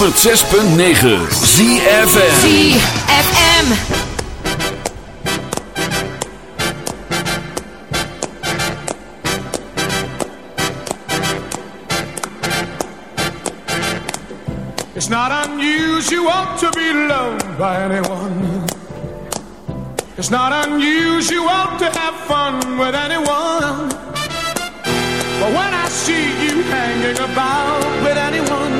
106.9 ZFM. ZFM. It's not unusual to be loved by anyone. It's not unusual to have fun with anyone. But when I see you hanging about with anyone,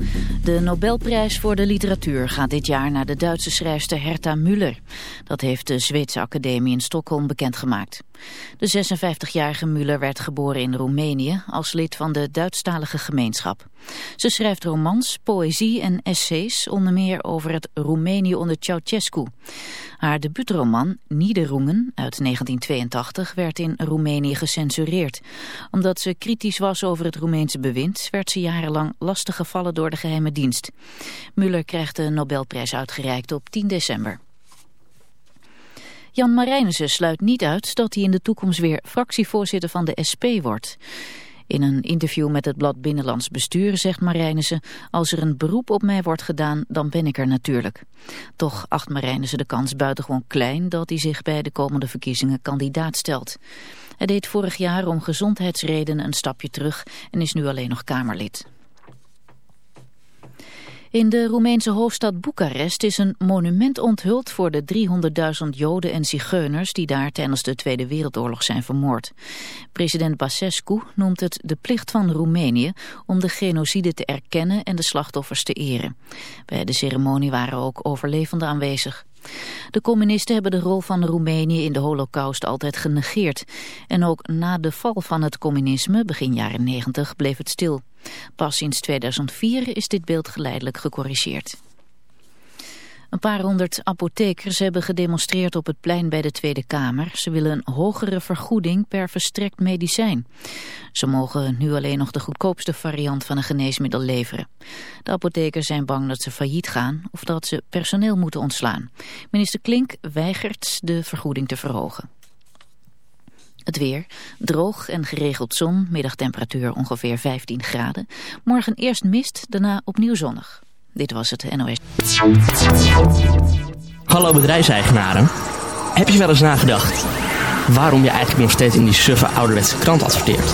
De Nobelprijs voor de literatuur gaat dit jaar naar de Duitse schrijfster Herta Müller. Dat heeft de Zweedse Academie in Stockholm bekendgemaakt. De 56-jarige Müller werd geboren in Roemenië als lid van de Duitsstalige gemeenschap. Ze schrijft romans, poëzie en essays, onder meer over het Roemenië onder Ceausescu. Haar debuutroman Niederungen uit 1982 werd in Roemenië gecensureerd. Omdat ze kritisch was over het Roemeense bewind, werd ze jarenlang lastiggevallen door de geheime dienst. Müller krijgt de Nobelprijs uitgereikt op 10 december. Jan Marijnissen sluit niet uit dat hij in de toekomst weer fractievoorzitter van de SP wordt. In een interview met het blad Binnenlands Bestuur zegt Marijnissen... als er een beroep op mij wordt gedaan, dan ben ik er natuurlijk. Toch acht Marijnissen de kans buitengewoon klein... dat hij zich bij de komende verkiezingen kandidaat stelt. Hij deed vorig jaar om gezondheidsredenen een stapje terug... en is nu alleen nog Kamerlid. In de Roemeense hoofdstad Boekarest is een monument onthuld voor de 300.000 Joden en Zigeuners die daar tijdens de Tweede Wereldoorlog zijn vermoord. President Basescu noemt het de plicht van Roemenië om de genocide te erkennen en de slachtoffers te eren. Bij de ceremonie waren ook overlevenden aanwezig. De communisten hebben de rol van Roemenië in de holocaust altijd genegeerd. En ook na de val van het communisme, begin jaren 90, bleef het stil. Pas sinds 2004 is dit beeld geleidelijk gecorrigeerd. Een paar honderd apothekers hebben gedemonstreerd op het plein bij de Tweede Kamer. Ze willen een hogere vergoeding per verstrekt medicijn. Ze mogen nu alleen nog de goedkoopste variant van een geneesmiddel leveren. De apothekers zijn bang dat ze failliet gaan of dat ze personeel moeten ontslaan. Minister Klink weigert de vergoeding te verhogen. Het weer, droog en geregeld zon, middagtemperatuur ongeveer 15 graden. Morgen eerst mist, daarna opnieuw zonnig. Dit was het NOS. Hallo bedrijfseigenaren. Heb je wel eens nagedacht waarom je eigenlijk nog steeds in die suffe ouderwetse krant adverteert?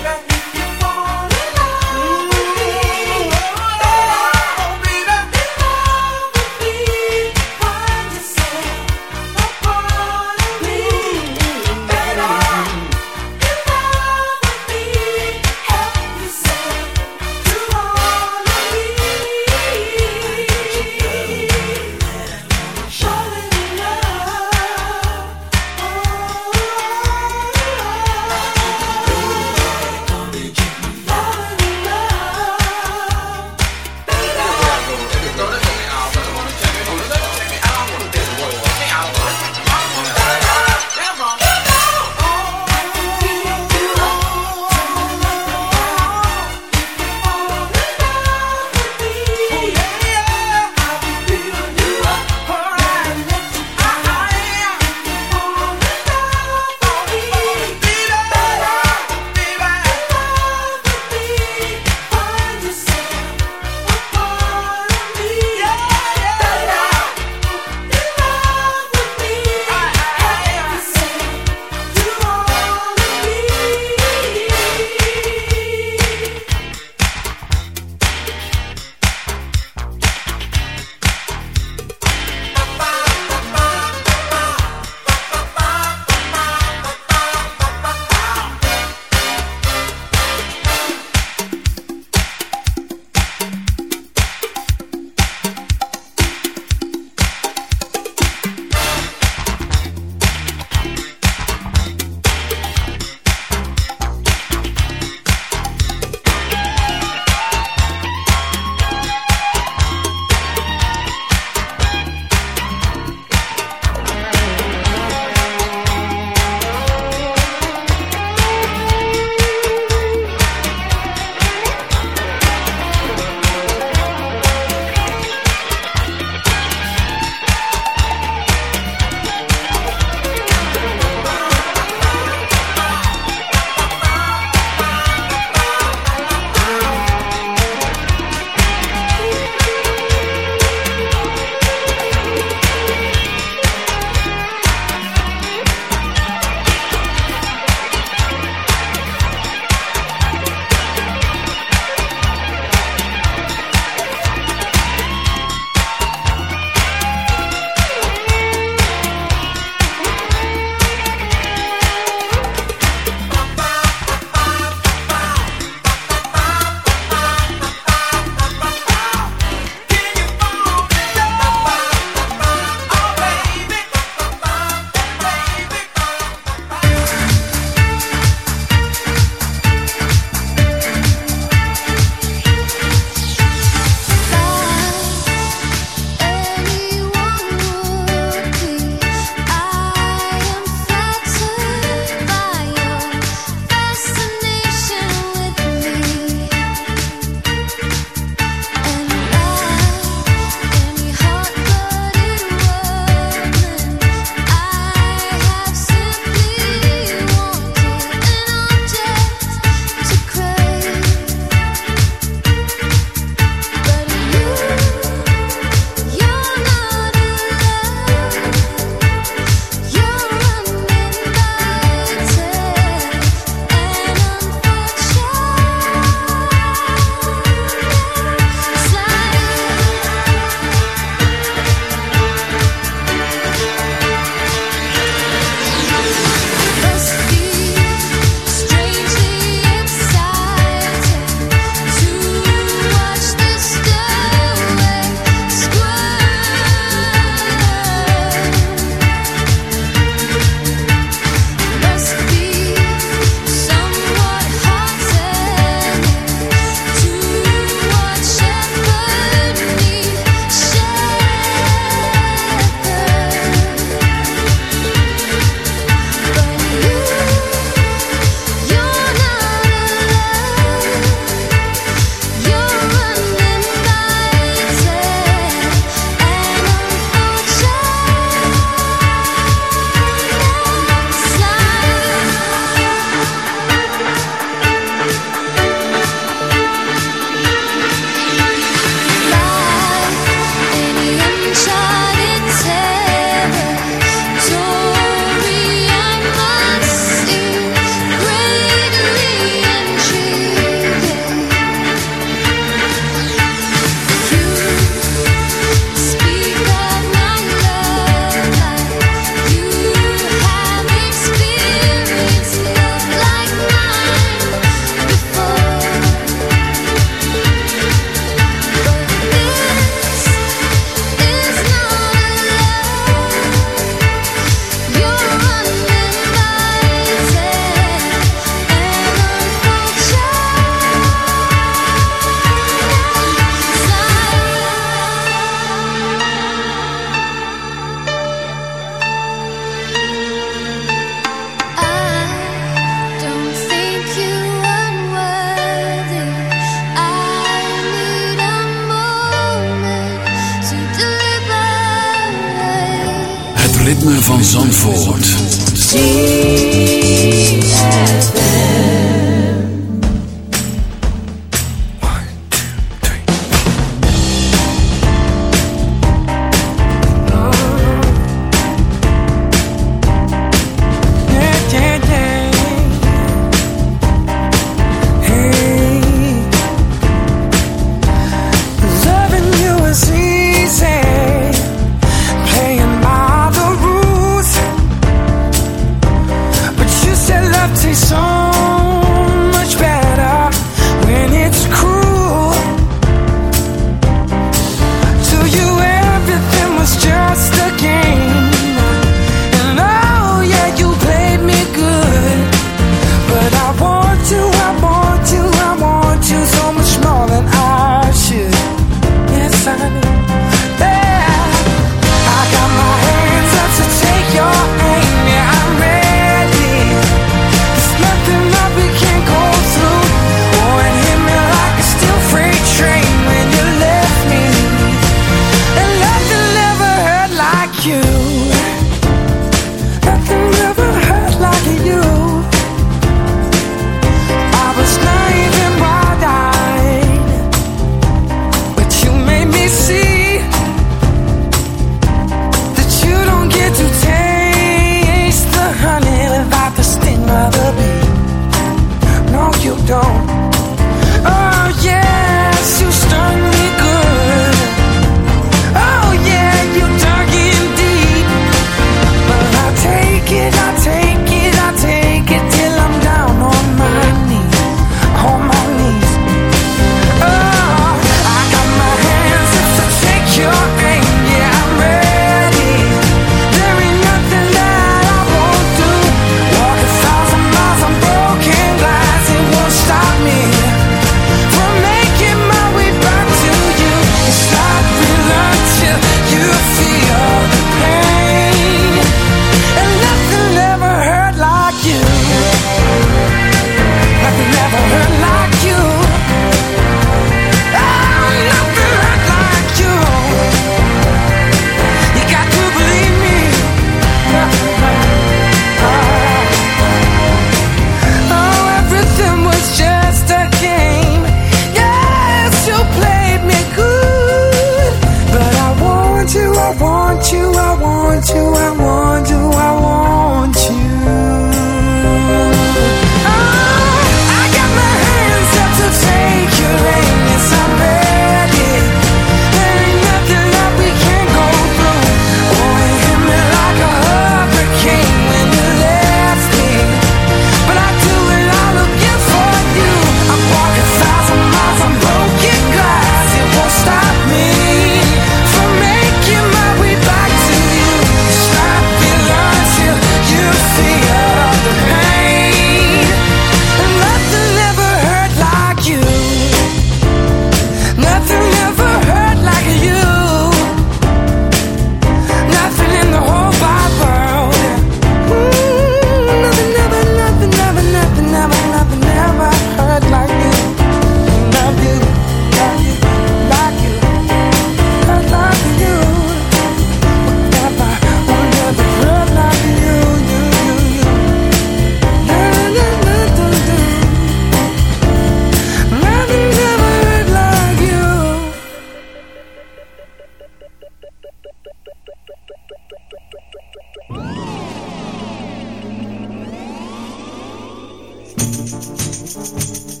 Música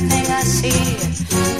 everything I see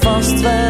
Fast. vast wel.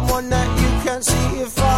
someone that you can see if I